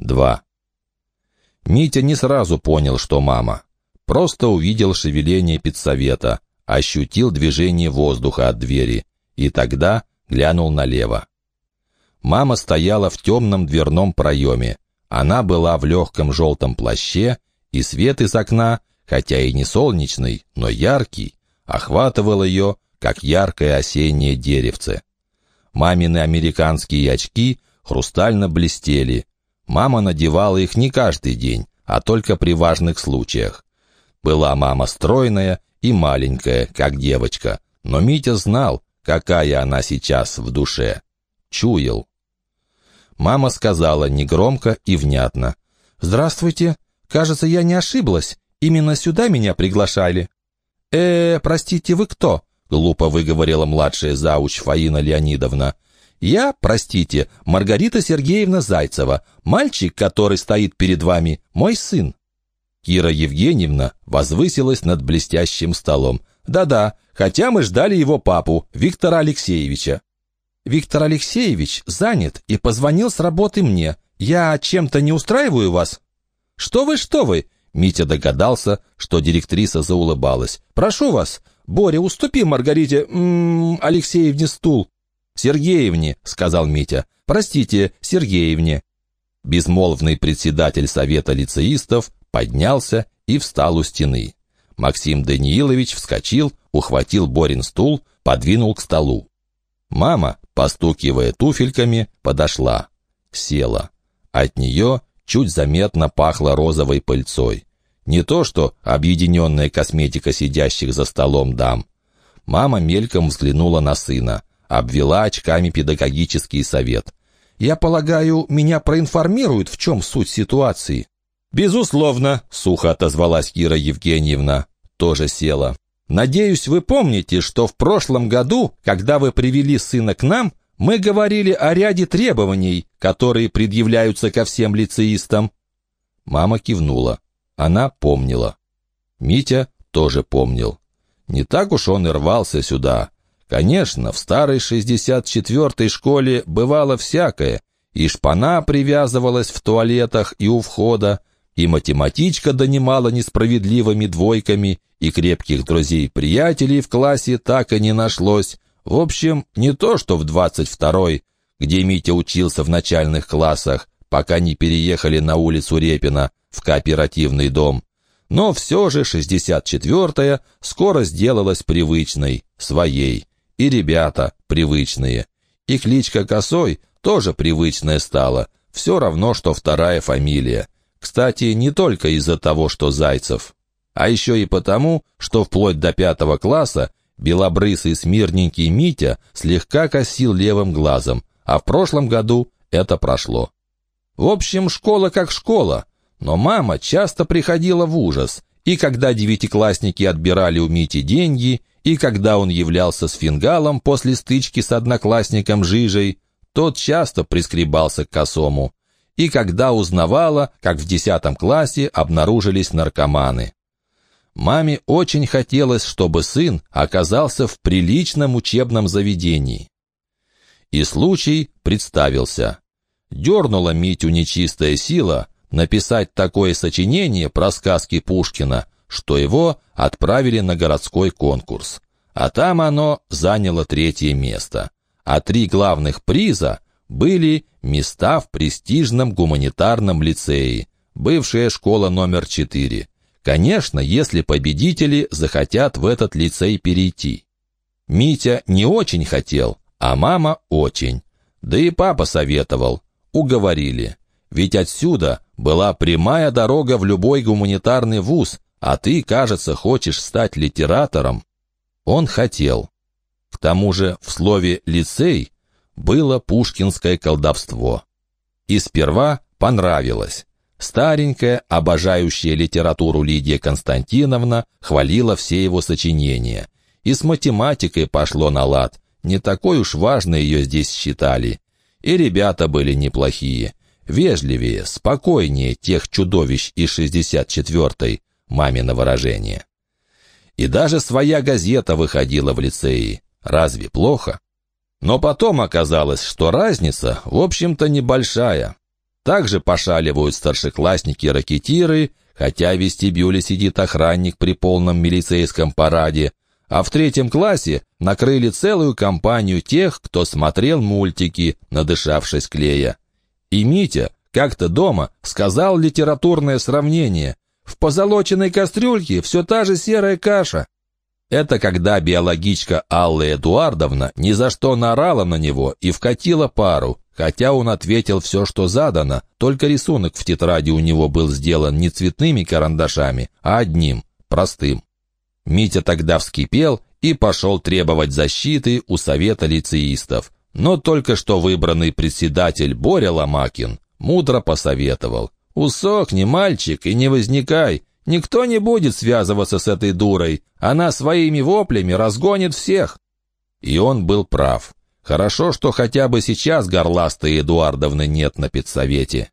Два. Митя не сразу понял, что мама. Просто увидел шевеление педсовета, ощутил движение воздуха от двери и тогда глянул налево. Мама стояла в темном дверном проеме. Она была в легком желтом плаще, и свет из окна, хотя и не солнечный, но яркий, охватывал ее, как яркое осеннее деревце. Мамины американские очки хрустально блестели. Мама надевала их не каждый день, а только при важных случаях. Была мама стройная и маленькая, как девочка, но Митя знал, какая она сейчас в душе. Чуял. Мама сказала негромко и внятно. «Здравствуйте. Кажется, я не ошиблась. Именно сюда меня приглашали». «Э, простите, вы кто?» — глупо выговорила младшая зауч Фаина Леонидовна. «Я, простите, Маргарита Сергеевна Зайцева, мальчик, который стоит перед вами, мой сын». Кира Евгеньевна возвысилась над блестящим столом. «Да-да, хотя мы ждали его папу, Виктора Алексеевича». «Виктор Алексеевич занят и позвонил с работы мне. Я чем-то не устраиваю вас?» «Что вы, что вы?» Митя догадался, что директриса заулыбалась. «Прошу вас, Боря, уступи Маргарите м Алексеевне стул». «Сергеевне», — сказал Митя. «Простите, Сергеевне». Безмолвный председатель совета лицеистов поднялся и встал у стены. Максим Даниилович вскочил, ухватил Борин стул, подвинул к столу. Мама, постукивая туфельками, подошла. Села. От нее чуть заметно пахло розовой пыльцой. Не то что объединенная косметика сидящих за столом дам. Мама мельком взглянула на сына, обвела очками педагогический совет. «Я полагаю, меня проинформируют, в чем суть ситуации?» «Безусловно», — сухо отозвалась Кира Евгеньевна. Тоже села. «Надеюсь, вы помните, что в прошлом году, когда вы привели сына к нам, мы говорили о ряде требований, которые предъявляются ко всем лицеистам». Мама кивнула. Она помнила. Митя тоже помнил. Не так уж он и рвался сюда. Конечно, в старой 64-й школе бывало всякое. И шпана привязывалась в туалетах и у входа, и математичка донимала несправедливыми двойками, и крепких друзей-приятелей в классе так и не нашлось. В общем, не то что в 22-й, где Митя учился в начальных классах, пока не переехали на улицу Репина, в кооперативный дом. Но все же 64-я скоро сделалась привычной, своей. И ребята привычные. И кличка Косой тоже привычная стала. Все равно, что вторая фамилия. Кстати, не только из-за того, что Зайцев. А еще и потому, что вплоть до пятого класса белобрысый смирненький Митя слегка косил левым глазом, а в прошлом году это прошло. В общем, школа как школа, но мама часто приходила в ужас, и когда девятиклассники отбирали у Мити деньги, и когда он являлся с фингалом после стычки с одноклассником Жижей, тот часто прискребался к косому, и когда узнавала, как в десятом классе обнаружились наркоманы. Маме очень хотелось, чтобы сын оказался в приличном учебном заведении. И случай представился. Дернула Митю нечистая сила, написать такое сочинение про сказки Пушкина, что его отправили на городской конкурс. А там оно заняло третье место. А три главных приза были места в престижном гуманитарном лицее, бывшая школа номер четыре. Конечно, если победители захотят в этот лицей перейти. Митя не очень хотел, а мама очень. Да и папа советовал. Уговорили. Ведь отсюда была прямая дорога в любой гуманитарный вуз, а ты, кажется, хочешь стать литератором. Он хотел. К тому же в слове «лицей» было пушкинское колдовство. И сперва понравилось. Старенькая, обожающая литературу Лидия Константиновна хвалила все его сочинения. И с математикой пошло на лад. Не такой уж важной ее здесь считали. И ребята были неплохие вежливее, спокойнее тех чудовищ из 64-й, мамино выражение. И даже своя газета выходила в лицеи. Разве плохо? Но потом оказалось, что разница, в общем-то, небольшая. Также пошаливают старшеклассники-ракетиры, хотя в вестибюле сидит охранник при полном милицейском параде. А в третьем классе накрыли целую компанию тех, кто смотрел мультики, надышавшись клея. И Митя как-то дома сказал литературное сравнение. В позолоченной кастрюльке все та же серая каша. Это когда биологичка Алла Эдуардовна ни за что наорала на него и вкатила пару, хотя он ответил все, что задано, только рисунок в тетради у него был сделан не цветными карандашами, а одним, простым. Митя тогда вскипел и пошел требовать защиты у совета лицеистов. Но только что выбранный председатель Боря Ломакин мудро посоветовал. «Усохни, мальчик, и не возникай. Никто не будет связываться с этой дурой. Она своими воплями разгонит всех». И он был прав. Хорошо, что хотя бы сейчас горластой Эдуардовны нет на педсовете.